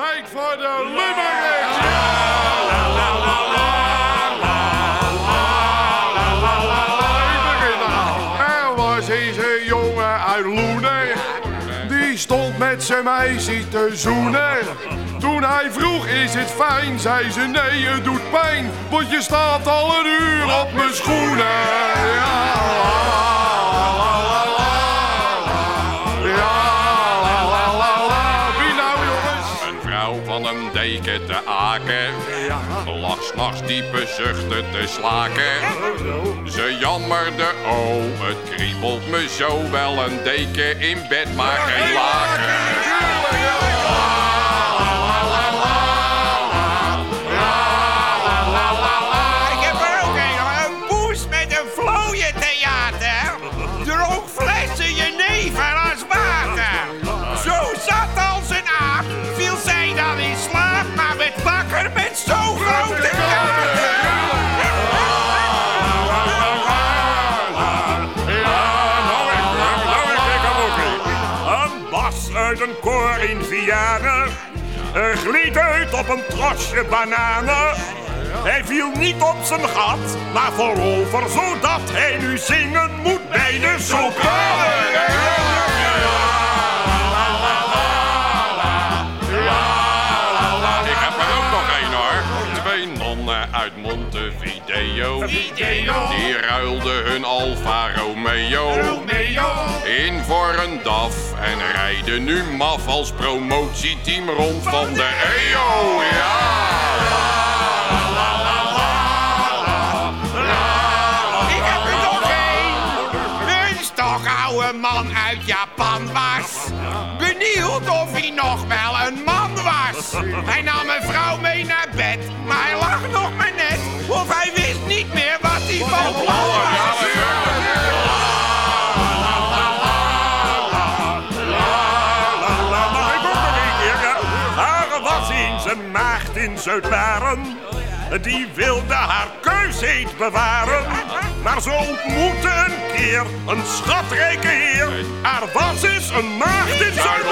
Tijd voor de limerick! Er een jongen uit Loenen. Die stond met zijn meisje te zoenen. Toen hij vroeg, is het fijn? Zei ze, nee, het doet pijn. Want je staat al een uur op mijn schoenen. Ja, deken te aken. Lag s'nachts diepe zuchten te slaken. Ze jammerde, oh, het kriebelt me zo wel een deken in bed, maar geen laken. Uit een koor in Vianen. Er uit op een trosje bananen. Hij viel niet op zijn gat, maar voorover, zodat hij nu zingen moet bij de sopranen. Ik heb Die ruilden hun Alfa Romeo. In voor een DAF en rijden nu maf als promotieteam rond van de EO. Ja! Ik heb er nog één. Een stokoude man uit Japan was. Benieuwd of hij nog wel een man was. Hij nam een vrouw mee naar bed, maar hij lag nog maar net. Of hij van nog een maagd in Zuid-Baren. Die wilde haar keusheid bewaren. Maar ze ontmoette een keer een schatrijke heer. Er was eens een maagd in Zuid-Baren.